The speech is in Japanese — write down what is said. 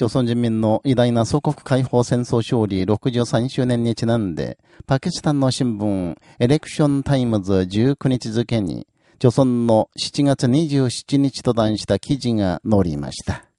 朝鮮人民の偉大な祖国解放戦争勝利63周年にちなんで、パキスタンの新聞、エレクションタイムズ19日付に、朝鮮の7月27日と題した記事が載りました。